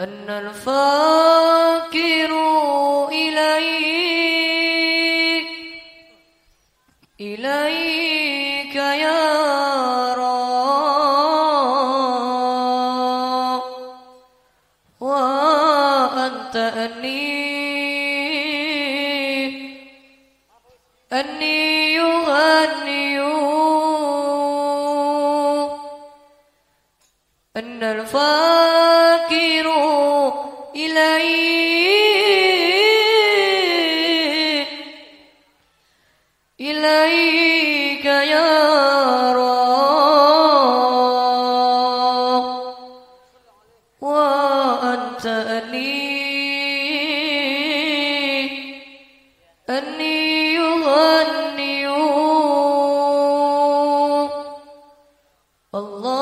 أن الفاكر إليك إليك يا رب وأنت أني أني يغني إليك إليك يا رب وأنت أني أني يغني الله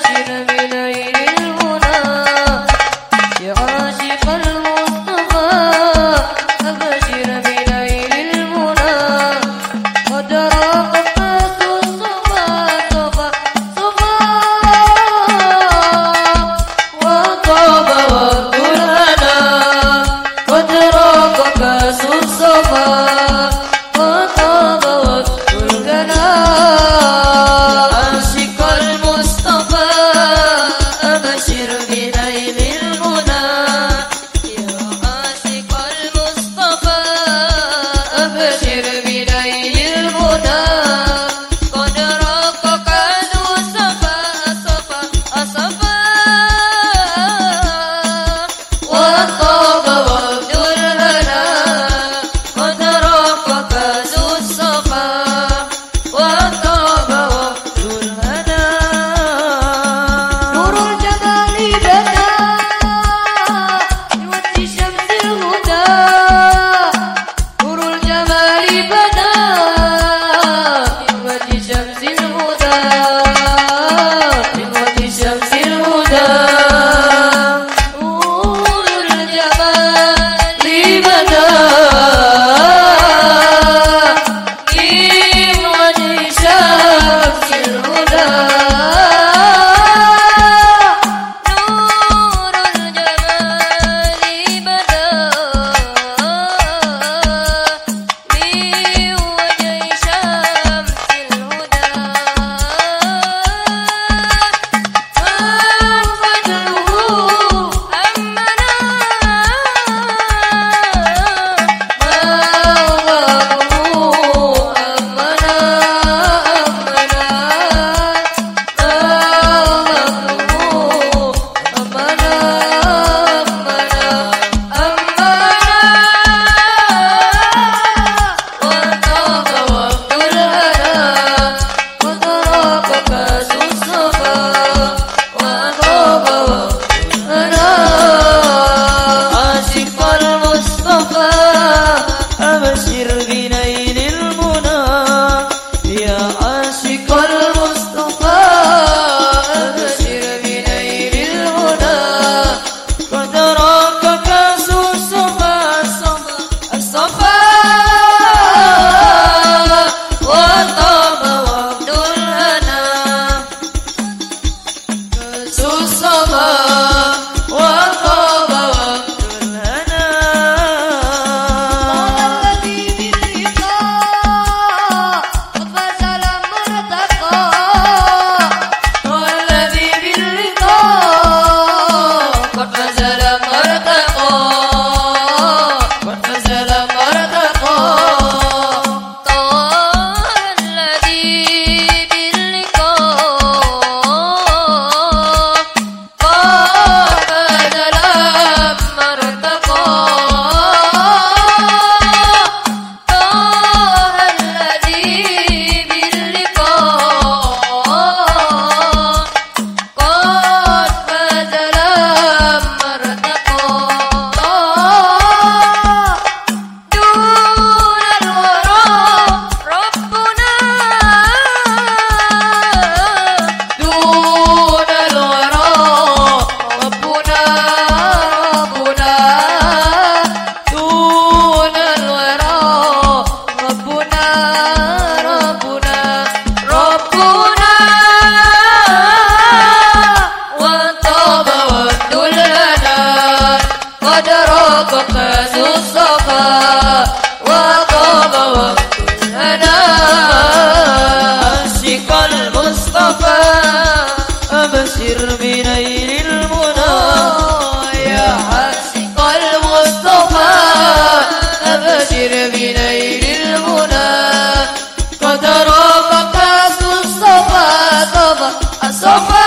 Shiva sofa.